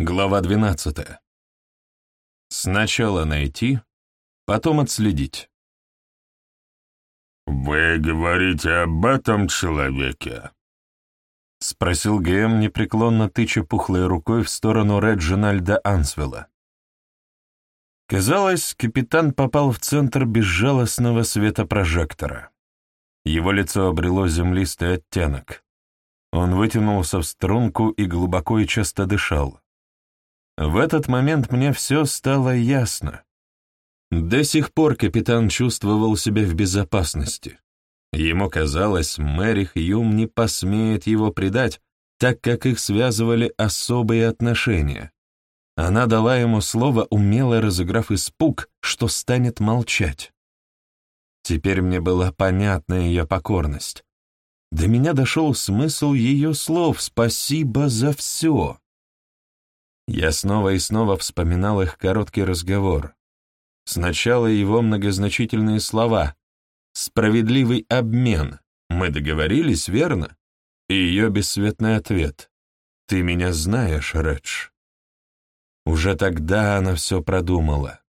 Глава 12. Сначала найти, потом отследить. «Вы говорите об этом человеке?» — спросил ГМ, непреклонно тыча пухлой рукой в сторону Реджинальда Ансвелла. Казалось, капитан попал в центр безжалостного света прожектора. Его лицо обрело землистый оттенок. Он вытянулся в струнку и глубоко и часто дышал. В этот момент мне все стало ясно. До сих пор капитан чувствовал себя в безопасности. Ему казалось, Мэри Хьюм не посмеет его предать, так как их связывали особые отношения. Она дала ему слово, умело разыграв испуг, что станет молчать. Теперь мне была понятна ее покорность. До меня дошел смысл ее слов «спасибо за все». Я снова и снова вспоминал их короткий разговор. Сначала его многозначительные слова «Справедливый обмен. Мы договорились, верно?» И ее бесцветный ответ «Ты меня знаешь, Редж». Уже тогда она все продумала.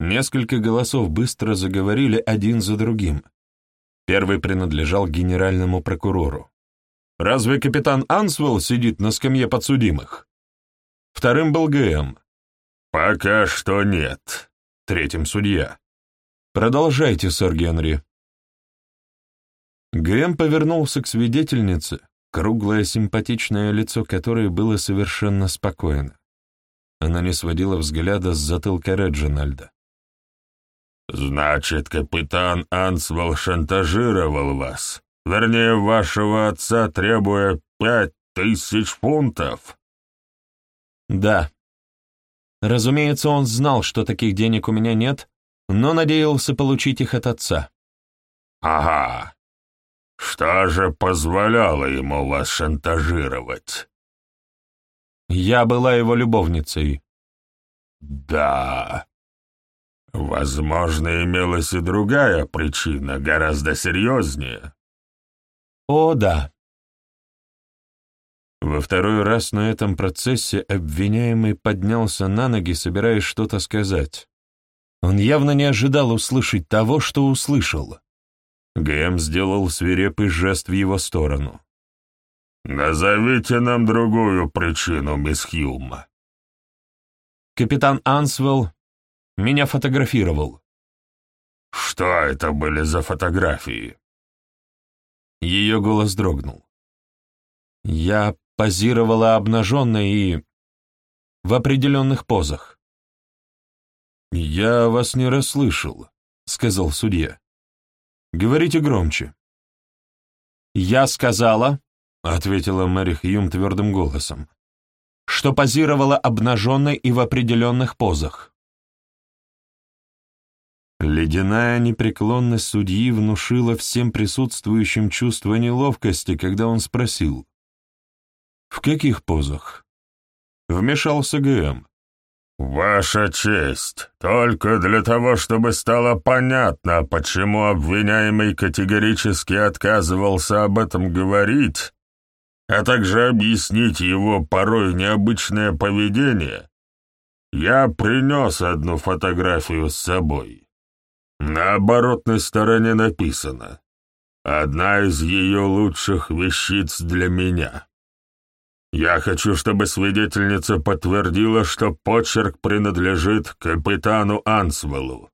Несколько голосов быстро заговорили один за другим. Первый принадлежал генеральному прокурору. Разве капитан Ансвелл сидит на скамье подсудимых? Вторым был ГМ. Пока что нет. Третьим судья. Продолжайте, сэр Генри. ГМ повернулся к свидетельнице, круглое симпатичное лицо которой было совершенно спокойно. Она не сводила взгляда с затылка Реджинальда. «Значит, капитан Ансвелл шантажировал вас?» Вернее, вашего отца, требуя пять тысяч фунтов. Да. Разумеется, он знал, что таких денег у меня нет, но надеялся получить их от отца. Ага. Что же позволяло ему вас шантажировать? Я была его любовницей. Да. Возможно, имелась и другая причина, гораздо серьезнее. О, да. Во второй раз на этом процессе обвиняемый поднялся на ноги, собираясь что-то сказать. Он явно не ожидал услышать того, что услышал. ГМ сделал свирепый жест в его сторону. «Назовите нам другую причину, мисс Хьюма». Капитан Ансвелл меня фотографировал. «Что это были за фотографии?» Ее голос дрогнул. Я позировала обнаженной и... в определенных позах. «Я вас не расслышал», — сказал судья. «Говорите громче». «Я сказала», — ответила Мэри Хьюм твердым голосом, «что позировала обнаженной и в определенных позах». Ледяная непреклонность судьи внушила всем присутствующим чувство неловкости, когда он спросил. «В каких позах?» Вмешался ГМ. «Ваша честь, только для того, чтобы стало понятно, почему обвиняемый категорически отказывался об этом говорить, а также объяснить его порой необычное поведение, я принес одну фотографию с собой». На оборотной стороне написано «Одна из ее лучших вещиц для меня». Я хочу, чтобы свидетельница подтвердила, что почерк принадлежит капитану Ансвеллу.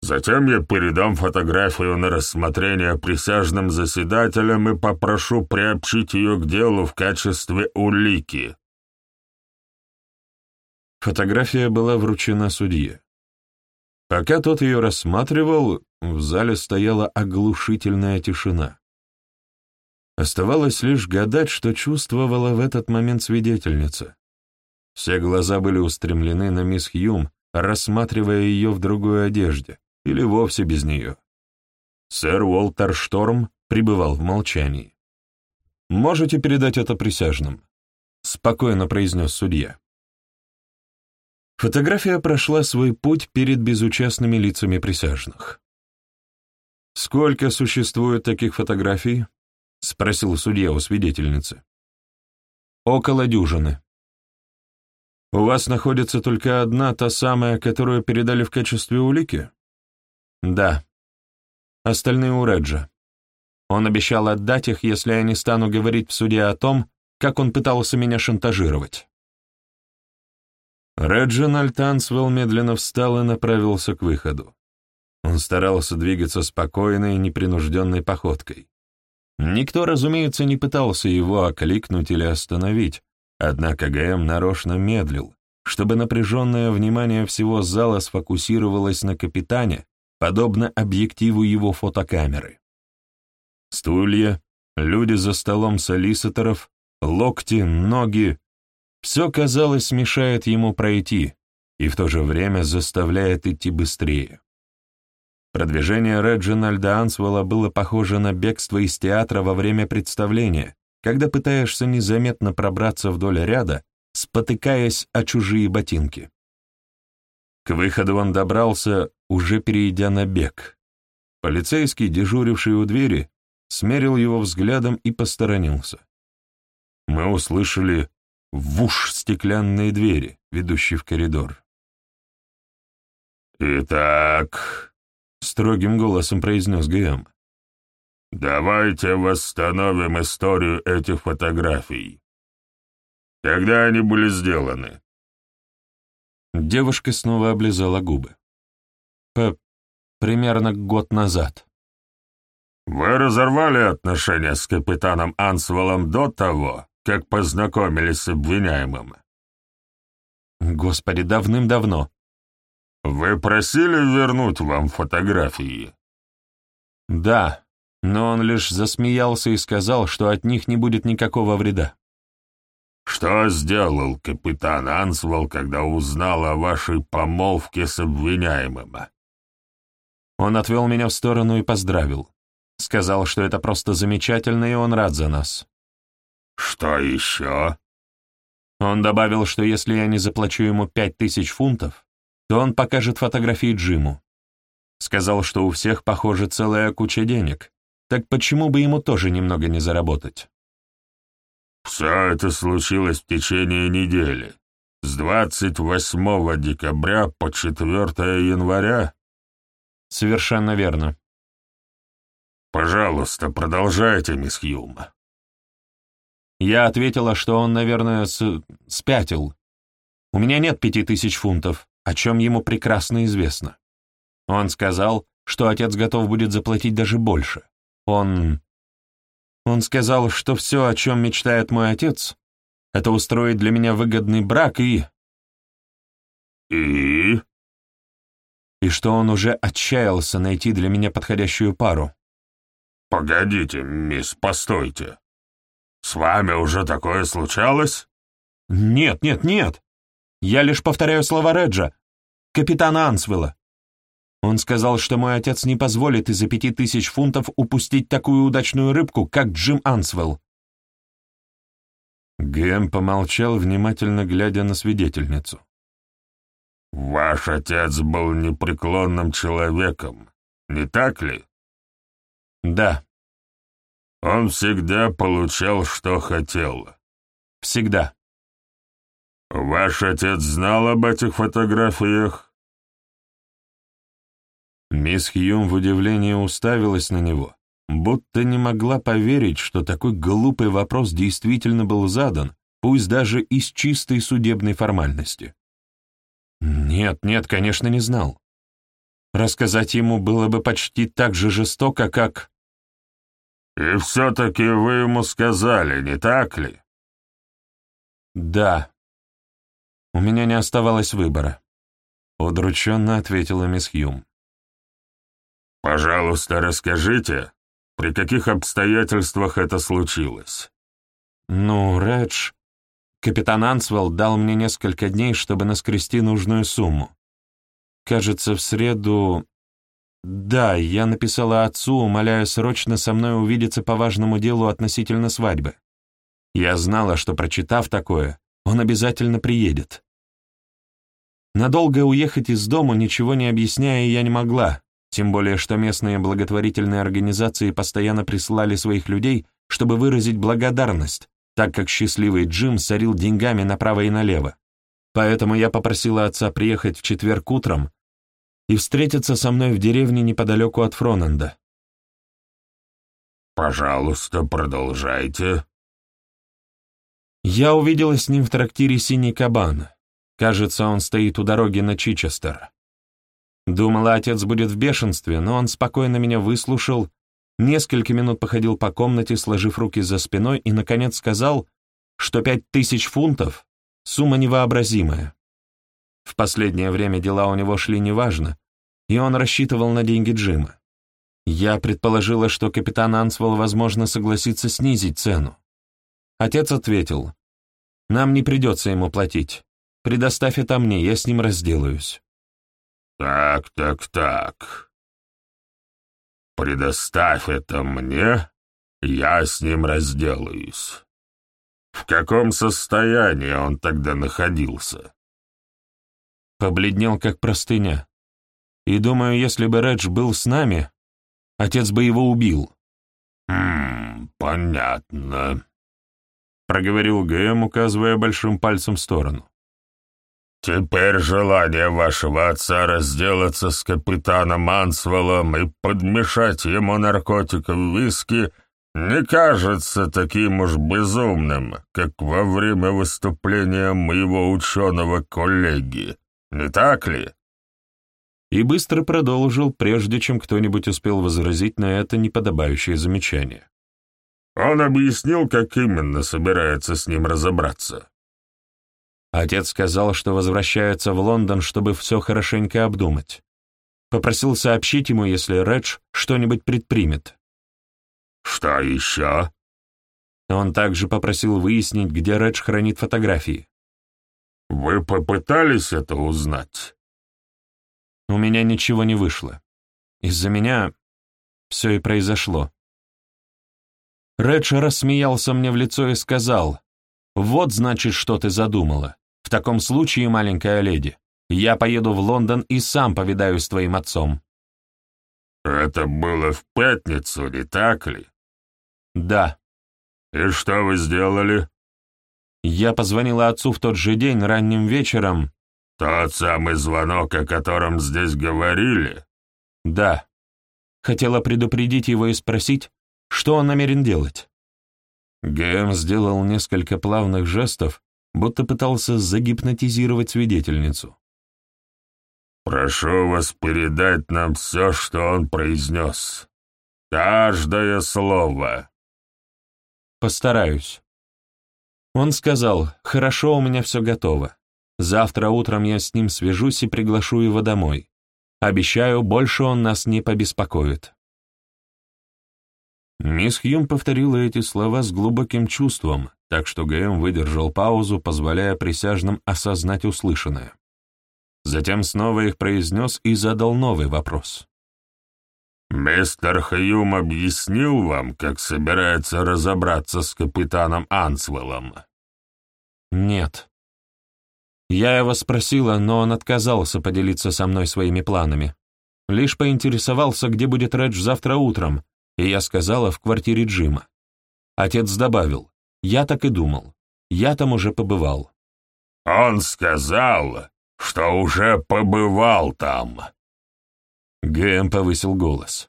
Затем я передам фотографию на рассмотрение присяжным заседателям и попрошу приобщить ее к делу в качестве улики. Фотография была вручена судье. Пока тот ее рассматривал, в зале стояла оглушительная тишина. Оставалось лишь гадать, что чувствовала в этот момент свидетельница. Все глаза были устремлены на мисс Хьюм, рассматривая ее в другой одежде, или вовсе без нее. Сэр Уолтер Шторм пребывал в молчании. «Можете передать это присяжным?» — спокойно произнес судья. Фотография прошла свой путь перед безучастными лицами присяжных. «Сколько существует таких фотографий?» — спросил судья у свидетельницы. «Около дюжины», У вас находится только одна, та самая, которую передали в качестве улики? Да. Остальные у Реджа. Он обещал отдать их, если я не стану говорить в суде о том, как он пытался меня шантажировать. Реджинальд Ансвелл медленно встал и направился к выходу. Он старался двигаться спокойной, непринужденной походкой. Никто, разумеется, не пытался его окликнуть или остановить, однако ГМ нарочно медлил, чтобы напряженное внимание всего зала сфокусировалось на капитане, подобно объективу его фотокамеры. Стулья, люди за столом солиситоров, локти, ноги — все, казалось, мешает ему пройти и в то же время заставляет идти быстрее. Продвижение Реджинальда Ансвелла было похоже на бегство из театра во время представления, когда пытаешься незаметно пробраться вдоль ряда, спотыкаясь о чужие ботинки. К выходу он добрался, уже перейдя на бег. Полицейский, дежуривший у двери, смерил его взглядом и посторонился. Мы услышали вуш стеклянные двери, ведущие в коридор. «Итак», строгим голосом произнес ГМ. «Давайте восстановим историю этих фотографий. Когда они были сделаны?» Девушка снова облизала губы. П примерно год назад. «Вы разорвали отношения с капитаном Ансвеллом до того, как познакомились с обвиняемым?» «Господи, давным-давно. «Вы просили вернуть вам фотографии?» «Да, но он лишь засмеялся и сказал, что от них не будет никакого вреда». «Что сделал капитан Ансвелл, когда узнал о вашей помолвке с обвиняемым?» Он отвел меня в сторону и поздравил. Сказал, что это просто замечательно, и он рад за нас. «Что еще?» Он добавил, что если я не заплачу ему пять тысяч фунтов, то он покажет фотографии Джиму. Сказал, что у всех, похоже, целая куча денег, так почему бы ему тоже немного не заработать? Все это случилось в течение недели, с 28 декабря по 4 января? Совершенно верно. Пожалуйста, продолжайте, мисс Хьюм. Я ответила, что он, наверное, с... спятил. У меня нет пяти тысяч фунтов, о чем ему прекрасно известно. Он сказал, что отец готов будет заплатить даже больше. Он... Он сказал, что все, о чем мечтает мой отец, это устроить для меня выгодный брак и... И? И что он уже отчаялся найти для меня подходящую пару. Погодите, мисс, постойте. С вами уже такое случалось? Нет, нет, нет. Я лишь повторяю слова Реджа, капитана Ансвелла. Он сказал, что мой отец не позволит из-за пяти тысяч фунтов упустить такую удачную рыбку, как Джим Ансвелл. Гэм помолчал, внимательно глядя на свидетельницу. «Ваш отец был непреклонным человеком, не так ли?» «Да». «Он всегда получал, что хотел». «Всегда». «Ваш отец знал об этих фотографиях?» Мисс Хьюм в удивлении уставилась на него, будто не могла поверить, что такой глупый вопрос действительно был задан, пусть даже из чистой судебной формальности. Нет, нет, конечно, не знал. Рассказать ему было бы почти так же жестоко, как... «И все-таки вы ему сказали, не так ли?» «Да», у меня не оставалось выбора. Удрученно ответила мисс Хьюм. «Пожалуйста, расскажите, при каких обстоятельствах это случилось?» «Ну, Редж...» Капитан Ансвелл дал мне несколько дней, чтобы наскрести нужную сумму. Кажется, в среду... Да, я написала отцу, умоляя срочно со мной увидеться по важному делу относительно свадьбы. Я знала, что, прочитав такое, он обязательно приедет. Надолго уехать из дома, ничего не объясняя, я не могла, тем более что местные благотворительные организации постоянно присылали своих людей, чтобы выразить благодарность, так как счастливый Джим сорил деньгами направо и налево. Поэтому я попросила отца приехать в четверг утром и встретиться со мной в деревне неподалеку от Фроненда. «Пожалуйста, продолжайте». Я увидела с ним в трактире «Синий кабан». Кажется, он стоит у дороги на Чичестер. Думала, отец будет в бешенстве, но он спокойно меня выслушал, несколько минут походил по комнате, сложив руки за спиной, и, наконец, сказал, что пять тысяч фунтов — сумма невообразимая. В последнее время дела у него шли неважно, и он рассчитывал на деньги Джима. Я предположила, что капитан Ансвелл, возможно, согласится снизить цену. Отец ответил, «Нам не придется ему платить. Предоставь это мне, я с ним разделаюсь». «Так, так, так. Предоставь это мне, я с ним разделаюсь. В каком состоянии он тогда находился?» Побледнел, как простыня. И думаю, если бы Редж был с нами, отец бы его убил. «Хм, понятно», — проговорил ГМ, указывая большим пальцем в сторону. «Теперь желание вашего отца разделаться с капитаном Ансвеллом и подмешать ему наркотиков в виски не кажется таким уж безумным, как во время выступления моего ученого коллеги, не так ли?» И быстро продолжил, прежде чем кто-нибудь успел возразить на это неподобающее замечание. Он объяснил, как именно собирается с ним разобраться. Отец сказал, что возвращается в Лондон, чтобы все хорошенько обдумать. Попросил сообщить ему, если Редж что-нибудь предпримет. «Что еще?» Он также попросил выяснить, где Редж хранит фотографии. «Вы попытались это узнать?» У меня ничего не вышло. Из-за меня все и произошло. Редж рассмеялся мне в лицо и сказал, «Вот, значит, что ты задумала. В таком случае, маленькая леди, я поеду в Лондон и сам повидаюсь с твоим отцом». «Это было в пятницу, не так ли?» «Да». «И что вы сделали?» Я позвонила отцу в тот же день, ранним вечером. «Тот самый звонок, о котором здесь говорили?» «Да». Хотела предупредить его и спросить, что он намерен делать. ГМ сделал несколько плавных жестов, будто пытался загипнотизировать свидетельницу. «Прошу вас передать нам все, что он произнес. Каждое слово». «Постараюсь». Он сказал, «Хорошо, у меня все готово. Завтра утром я с ним свяжусь и приглашу его домой. Обещаю, больше он нас не побеспокоит». Мисс Хьюм повторила эти слова с глубоким чувством, так что ГМ выдержал паузу, позволяя присяжным осознать услышанное. Затем снова их произнес и задал новый вопрос. «Мистер Хьюм объяснил вам, как собирается разобраться с капитаном Ансвеллом?» «Нет». Я его спросила, но он отказался поделиться со мной своими планами. Лишь поинтересовался, где будет Редж завтра утром, и я сказала в квартире Джима. Отец добавил, я так и думал, я там уже побывал. Он сказал, что уже побывал там. Гэм повысил голос.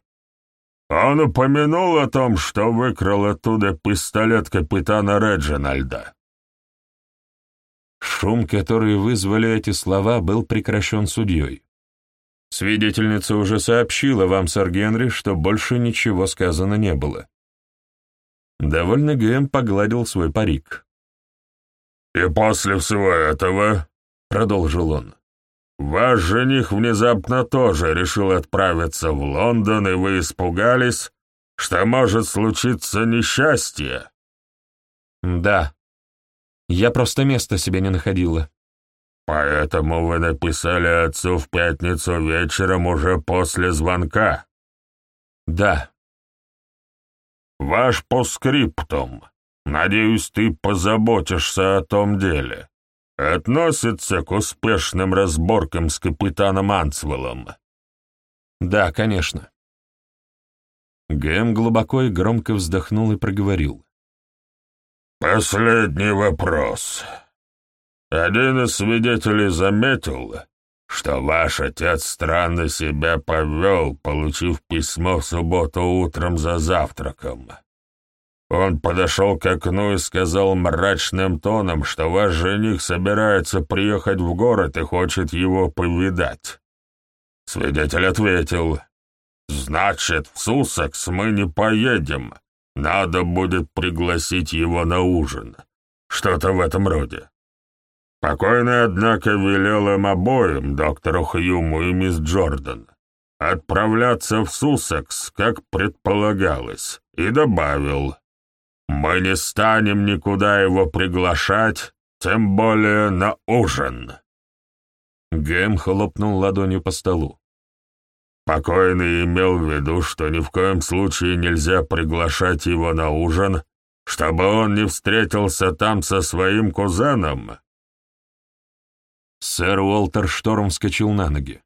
Он упомянул о том, что выкрал оттуда пистолет капитана Реджинальда. Шум, который вызвали эти слова, был прекращен судьей. Свидетельница уже сообщила вам, сэр Генри, что больше ничего сказано не было. Довольно Гэм погладил свой парик. «И после всего этого», — продолжил он, — «ваш жених внезапно тоже решил отправиться в Лондон, и вы испугались, что может случиться несчастье?» «Да. Я просто места себе не находила». «Поэтому вы написали отцу в пятницу вечером уже после звонка?» «Да». «Ваш постскриптум. Надеюсь, ты позаботишься о том деле. Относится к успешным разборкам с капитаном Ансвеллом?» «Да, конечно». Гэм глубоко и громко вздохнул и проговорил. «Последний вопрос. один из свидетелей заметил, что ваш отец странно себя повел, получив письмо в субботу утром за завтраком. Он подошел к окну и сказал мрачным тоном, что ваш жених собирается приехать в город и хочет его повидать. Свидетель ответил, «Значит, в Сусекс мы не поедем. Надо будет пригласить его на ужин. Что-то в этом роде». Покойный, однако, велел им обоим, доктору Хьюму и мисс Джордан, отправляться в Сусекс, как предполагалось, и добавил, «Мы не станем никуда его приглашать, тем более на ужин». Гэм хлопнул ладонью по столу. Покойный имел в виду, что ни в коем случае нельзя приглашать его на ужин, чтобы он не встретился там со своим кузеном, Сэр Уолтер Шторм вскочил на ноги.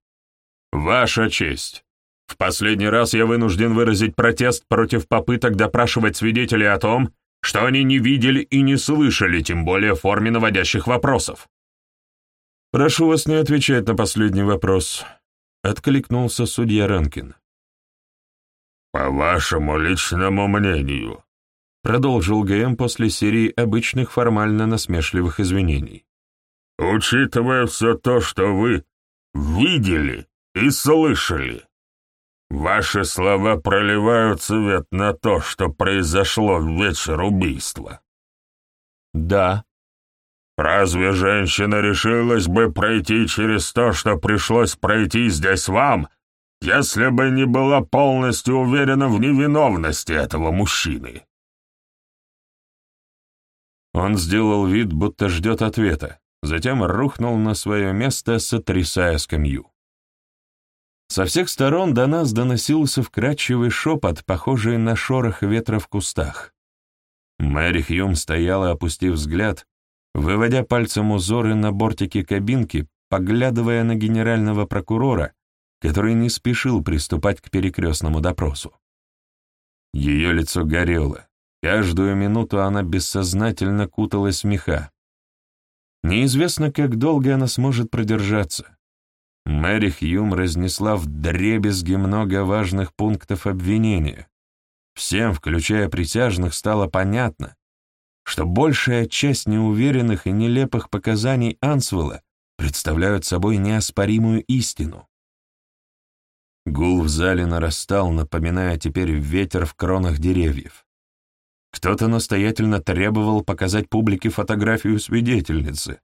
«Ваша честь! В последний раз я вынужден выразить протест против попыток допрашивать свидетелей о том, что они не видели и не слышали, тем более в форме наводящих вопросов». «Прошу вас не отвечать на последний вопрос», — откликнулся судья Ранкин. «По вашему личному мнению», — продолжил ГМ после серии обычных формально насмешливых извинений. Учитывая все то, что вы видели и слышали, ваши слова проливают свет на то, что произошло в вечер убийства. Да. Разве женщина решилась бы пройти через то, что пришлось пройти здесь вам, если бы не была полностью уверена в невиновности этого мужчины? Он сделал вид, будто ждет ответа затем рухнул на свое место, сотрясая скамью. Со всех сторон до нас доносился вкрадчивый шепот, похожий на шорох ветра в кустах. Мэри Хьюм стояла, опустив взгляд, выводя пальцем узоры на бортике кабинки, поглядывая на генерального прокурора, который не спешил приступать к перекрестному допросу. Ее лицо горело. Каждую минуту она бессознательно куталась в меха. Неизвестно, как долго она сможет продержаться. Мэри Хьюм разнесла в дребезги много важных пунктов обвинения. Всем, включая присяжных, стало понятно, что большая часть неуверенных и нелепых показаний Ансвелла представляют собой неоспоримую истину. Гул в зале нарастал, напоминая теперь ветер в кронах деревьев. Кто-то настоятельно требовал показать публике фотографию свидетельницы.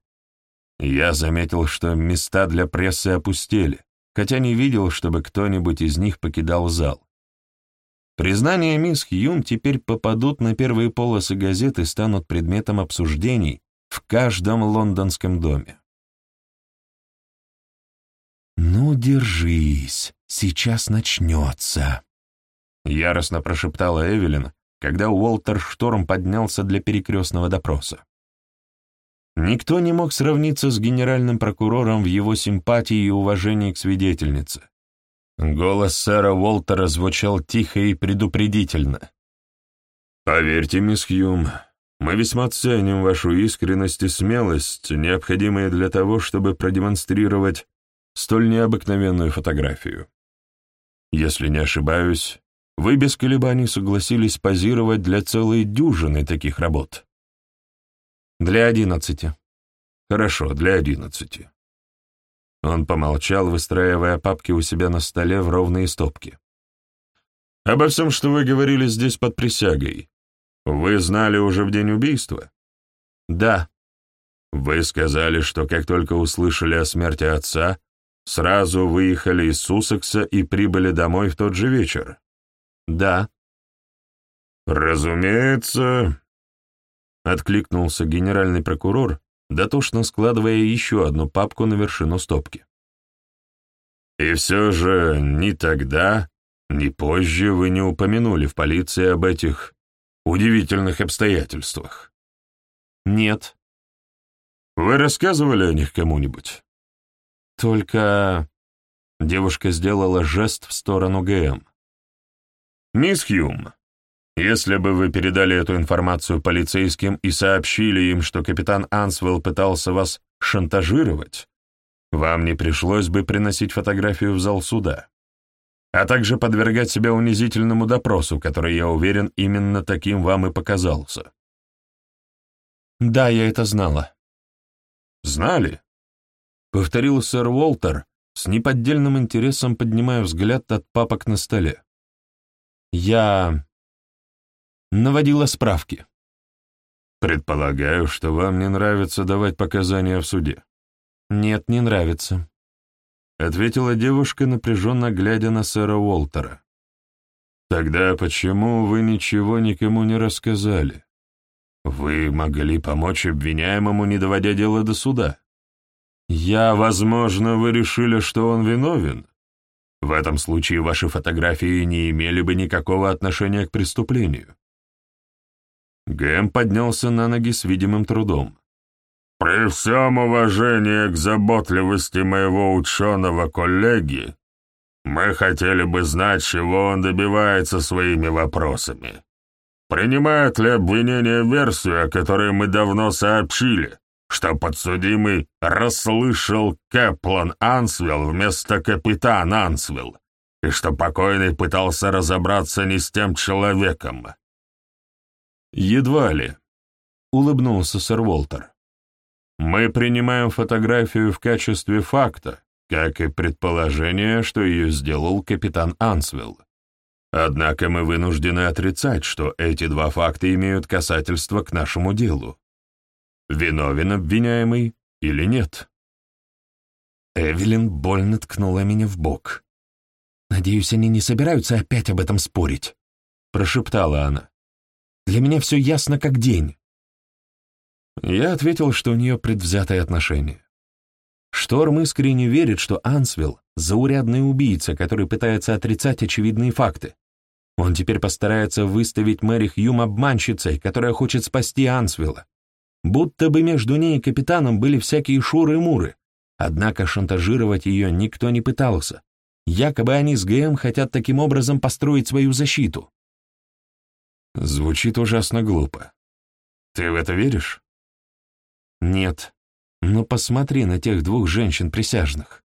Я заметил, что места для прессы опустели, хотя не видел, чтобы кто-нибудь из них покидал зал. Признания мисс Хьюм теперь попадут на первые полосы газет и станут предметом обсуждений в каждом лондонском доме. «Ну, держись, сейчас начнется», — яростно прошептала Эвелин, когда Уолтер Шторм поднялся для перекрестного допроса. Никто не мог сравниться с генеральным прокурором в его симпатии и уважении к свидетельнице. Голос сэра Уолтера звучал тихо и предупредительно. «Поверьте, мисс Хьюм, мы весьма ценим вашу искренность и смелость, необходимые для того, чтобы продемонстрировать столь необыкновенную фотографию. Если не ошибаюсь, вы без колебаний согласились позировать для целой дюжины таких работ. Для одиннадцати. Хорошо, для одиннадцати. Он помолчал, выстраивая папки у себя на столе в ровные стопки. «Обо всем, что вы говорили здесь под присягой, вы знали уже в день убийства?» «Да». «Вы сказали, что как только услышали о смерти отца, сразу выехали из Сусекса и прибыли домой в тот же вечер?» «Да». «Разумеется», — откликнулся генеральный прокурор, дотошно складывая еще одну папку на вершину стопки. «И все же ни тогда, ни позже вы не упомянули в полиции об этих удивительных обстоятельствах?» «Нет». «Вы рассказывали о них кому-нибудь?» «Только...» Девушка сделала жест в сторону ГМ. «Мисс Хьюм, если бы вы передали эту информацию полицейским и сообщили им, что капитан Ансвелл пытался вас шантажировать, вам не пришлось бы приносить фотографию в зал суда, а также подвергать себя унизительному допросу, который, я уверен, именно таким вам и показался. Да, я это знала. Знали? Повторил сэр Уолтер, с неподдельным интересом поднимая взгляд от папок на столе. Я наводила справки. Предполагаю, что вам не нравится давать показания в суде. Нет, не нравится. Ответила девушка, напряженно глядя на сэра Уолтера. Тогда почему вы ничего никому не рассказали? Вы могли помочь обвиняемому, не доводя дело до суда. Я, возможно, вы решили, что он виновен. В этом случае ваши фотографии не имели бы никакого отношения к преступлению. Гэм поднялся на ноги с видимым трудом. «При всем уважении к заботливости моего ученого коллеги, мы хотели бы знать, чего он добивается своими вопросами. Принимает ли обвинение версию, о которой мы давно сообщили, что подсудимый расслышал Кэплан Ансвилл вместо капитан Ансвилл, и что покойный пытался разобраться не с тем человеком. «Едва ли», — улыбнулся сэр Уолтер. «Мы принимаем фотографию в качестве факта, как и предположение, что ее сделал капитан Ансвилл. Однако мы вынуждены отрицать, что эти два факта имеют касательство к нашему делу виновен обвиняемый или нет. Эвелин больно ткнула меня в бок. «Надеюсь, они не собираются опять об этом спорить», — прошептала она. «Для меня все ясно как день». Я ответил, что у нее предвзятое отношение. Шторм искренне верит, что Ансвилл — заурядный убийца, который пытается отрицать очевидные факты. Он теперь постарается выставить Мэри Хьюм обманщицей, которая хочет спасти Ансвилла будто бы между ней и капитаном были всякие шуры-муры, однако шантажировать ее никто не пытался. Якобы они с ГМ хотят таким образом построить свою защиту. Звучит ужасно глупо. Ты в это веришь? Нет. Но посмотри на тех двух женщин-присяжных.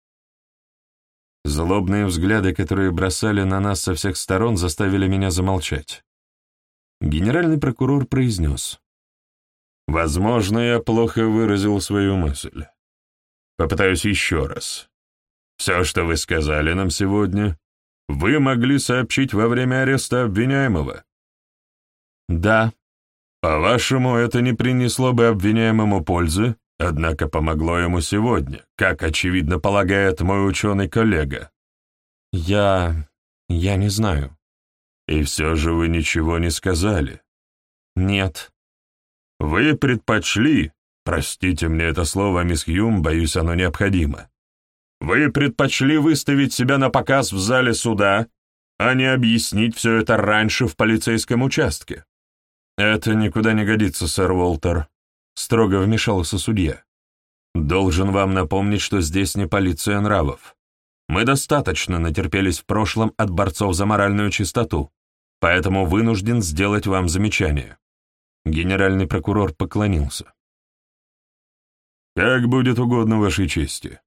Злобные взгляды, которые бросали на нас со всех сторон, заставили меня замолчать. Генеральный прокурор произнес. Возможно, я плохо выразил свою мысль. Попытаюсь еще раз. Все, что вы сказали нам сегодня, вы могли сообщить во время ареста обвиняемого? Да. По-вашему, это не принесло бы обвиняемому пользы, однако помогло ему сегодня, как, очевидно, полагает мой ученый-коллега. Я... я не знаю. И все же вы ничего не сказали. Нет. Вы предпочли, простите мне это слово, мисс Хьюм, боюсь, оно необходимо, вы предпочли выставить себя на показ в зале суда, а не объяснить все это раньше в полицейском участке. Это никуда не годится, сэр Уолтер, строго вмешался судья. Должен вам напомнить, что здесь не полиция нравов. Мы достаточно натерпелись в прошлом от борцов за моральную чистоту, поэтому вынужден сделать вам замечание. Генеральный прокурор поклонился. «Как будет угодно вашей чести.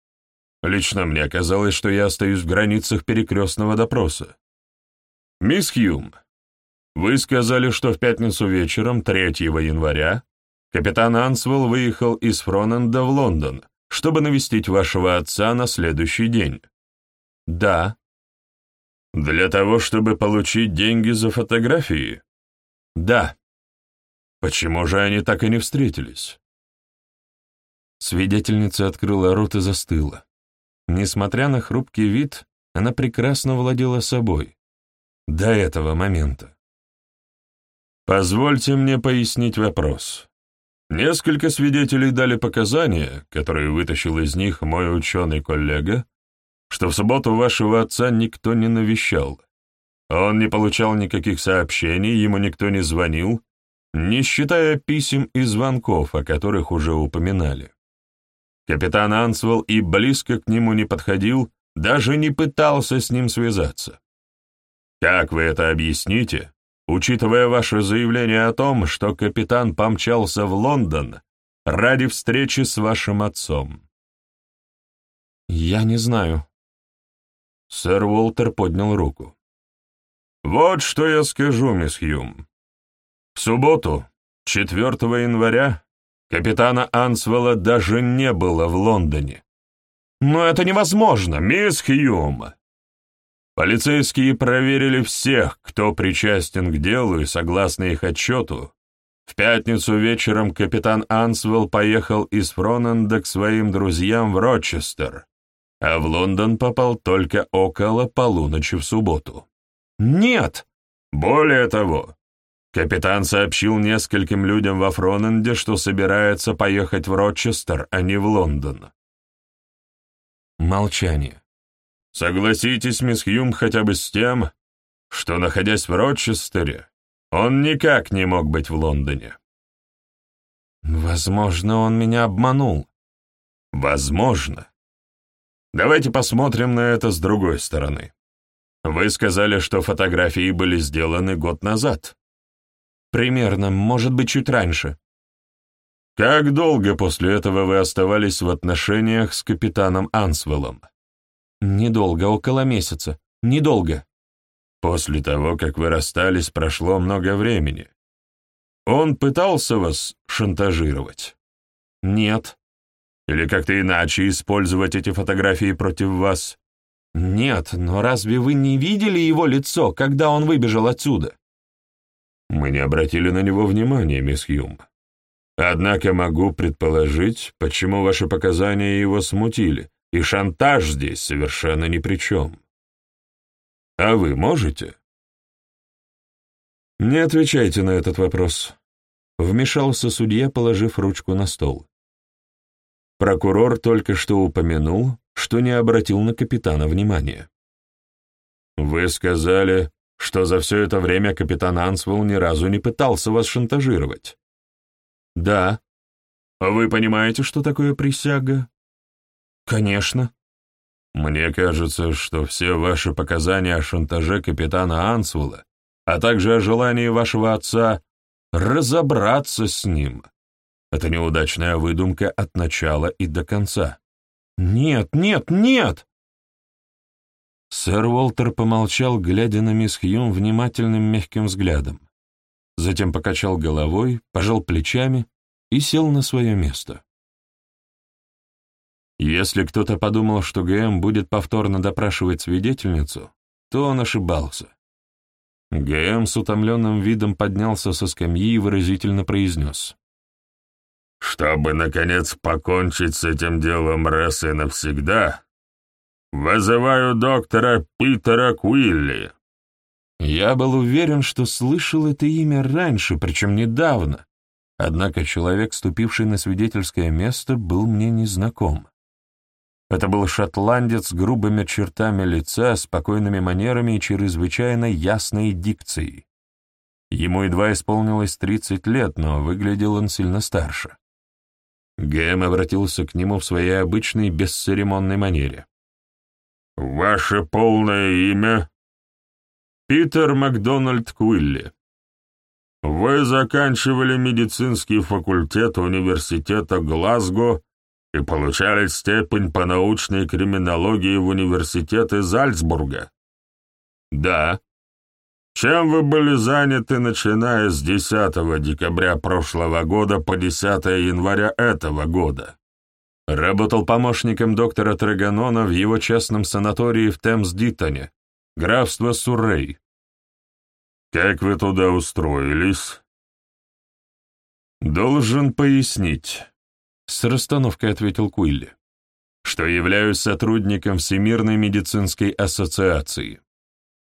Лично мне казалось, что я остаюсь в границах перекрестного допроса. Мисс Хьюм, вы сказали, что в пятницу вечером, 3 января, капитан Ансвелл выехал из Фроненда в Лондон, чтобы навестить вашего отца на следующий день. Да. Для того, чтобы получить деньги за фотографии? Да. Почему же они так и не встретились? Свидетельница открыла рот и застыла. Несмотря на хрупкий вид, она прекрасно владела собой. До этого момента. Позвольте мне пояснить вопрос. Несколько свидетелей дали показания, которые вытащил из них мой ученый-коллега, что в субботу вашего отца никто не навещал. Он не получал никаких сообщений, ему никто не звонил, не считая писем и звонков, о которых уже упоминали. Капитан Ансвелл и близко к нему не подходил, даже не пытался с ним связаться. Как вы это объясните, учитывая ваше заявление о том, что капитан помчался в Лондон, ради встречи с вашим отцом?» «Я не знаю». Сэр Уолтер поднял руку. «Вот что я скажу, мисс Хьюм. В субботу, 4 января, капитана Ансвелла даже не было в Лондоне. Но это невозможно, мисс Хьюм. Полицейские проверили всех, кто причастен к делу, и, согласно их отчету, в пятницу вечером капитан Ансвелл поехал из Фроненда к своим друзьям в Рочестер, а в Лондон попал только около полуночи в субботу. Нет! Более того, капитан сообщил нескольким людям во Фроненде, что собирается поехать в Рочестер, а не в Лондон. Молчание. Согласитесь, мисс Хьюм, хотя бы с тем, что, находясь в Рочестере, он никак не мог быть в Лондоне. Возможно, он меня обманул. Возможно. Давайте посмотрим на это с другой стороны. Вы сказали, что фотографии были сделаны год назад. Примерно, может быть, чуть раньше. Как долго после этого вы оставались в отношениях с капитаном Ансвеллом? Недолго, около месяца. Недолго. После того, как вы расстались, прошло много времени. Он пытался вас шантажировать? Нет. Или как-то иначе использовать эти фотографии против вас? Нет, но разве вы не видели его лицо, когда он выбежал отсюда? Мы не обратили на него внимания, мисс Хьюм. Однако могу предположить, почему ваши показания его смутили, и шантаж здесь совершенно ни при чем. А вы можете? Не отвечайте на этот вопрос. Вмешался судья, положив ручку на стол. Прокурор только что упомянул, что не обратил на капитана внимания. Вы сказали, что за все это время капитан Ансвелл ни разу не пытался вас шантажировать. Да. Вы понимаете, что такое присяга? «Конечно». «Мне кажется, что все ваши показания о шантаже капитана Ансвелла, а также о желании вашего отца разобраться с ним, это неудачная выдумка от начала и до конца». «Нет, нет, нет!» Сэр Уолтер помолчал, глядя на мисс Хьюм внимательным мягким взглядом. Затем покачал головой, пожал плечами и сел на свое место. Если кто-то подумал, что ГМ будет повторно допрашивать свидетельницу, то он ошибался. ГМ с утомленным видом поднялся со скамьи и выразительно произнес. «Чтобы, наконец, покончить с этим делом раз и навсегда, вызываю доктора Питера Куилли». Я был уверен, что слышал это имя раньше, причем недавно, однако человек, ступивший на свидетельское место, был мне незнаком. Это был шотландец с грубыми чертами лица, спокойными манерами и чрезвычайно ясной дикцией. Ему едва исполнилось 30 лет, но выглядел он сильно старше. Гэм обратился к нему в своей обычной бесцеремонной манере. «Ваше полное имя?» «Питер Макдональд Куилли. Вы заканчивали медицинский факультет университета Глазго и получали степень по научной криминологии в университете Зальцбурга? Да. Чем вы были заняты, начиная с 10 декабря прошлого года по 10 января этого года? Работал помощником доктора Траганона в его частном санатории в Темс-Диттоне, графство Суррей. Как вы туда устроились? Должен пояснить. С расстановкой ответил Куилли, что являюсь сотрудником Всемирной медицинской ассоциации.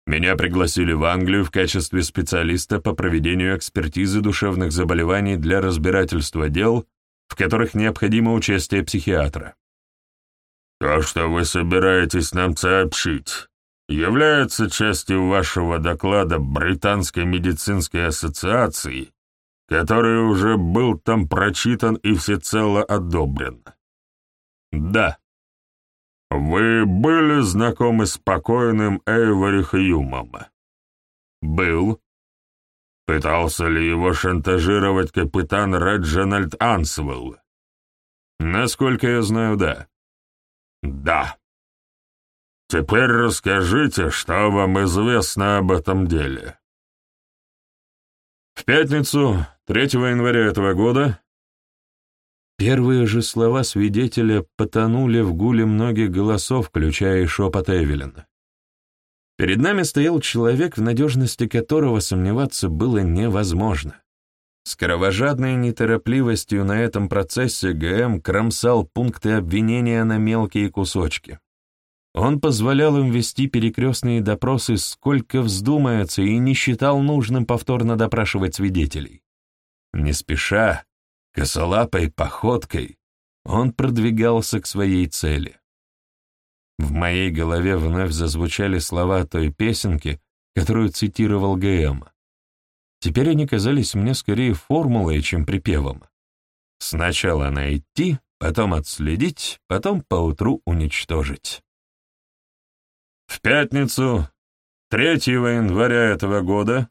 Меня пригласили в Англию в качестве специалиста по проведению экспертизы душевных заболеваний для разбирательства дел, в которых необходимо участие психиатра. То, что вы собираетесь нам сообщить, является частью вашего доклада Британской медицинской ассоциации который уже был там прочитан и всецело одобрен. Да. Вы были знакомы с покойным Эйвори Хьюмом? Был. Пытался ли его шантажировать капитан Реджинальд Ансвелл? Насколько я знаю, да. Да. Теперь расскажите, что вам известно об этом деле. В пятницу, 3 января этого года, Первые же слова свидетеля потонули в гуле многих голосов, включая и шепот Эвелина. Перед нами стоял человек, в надежности которого сомневаться было невозможно. С кровожадной неторопливостью на этом процессе ГМ кромсал пункты обвинения на мелкие кусочки. Он позволял им вести перекрестные допросы сколько вздумается и не считал нужным повторно допрашивать свидетелей. Не спеша, косолапой походкой, он продвигался к своей цели. В моей голове вновь зазвучали слова той песенки, которую цитировал ГМ. Теперь они казались мне скорее формулой, чем припевом. Сначала найти, потом отследить, потом поутру уничтожить. В пятницу, 3 января этого года,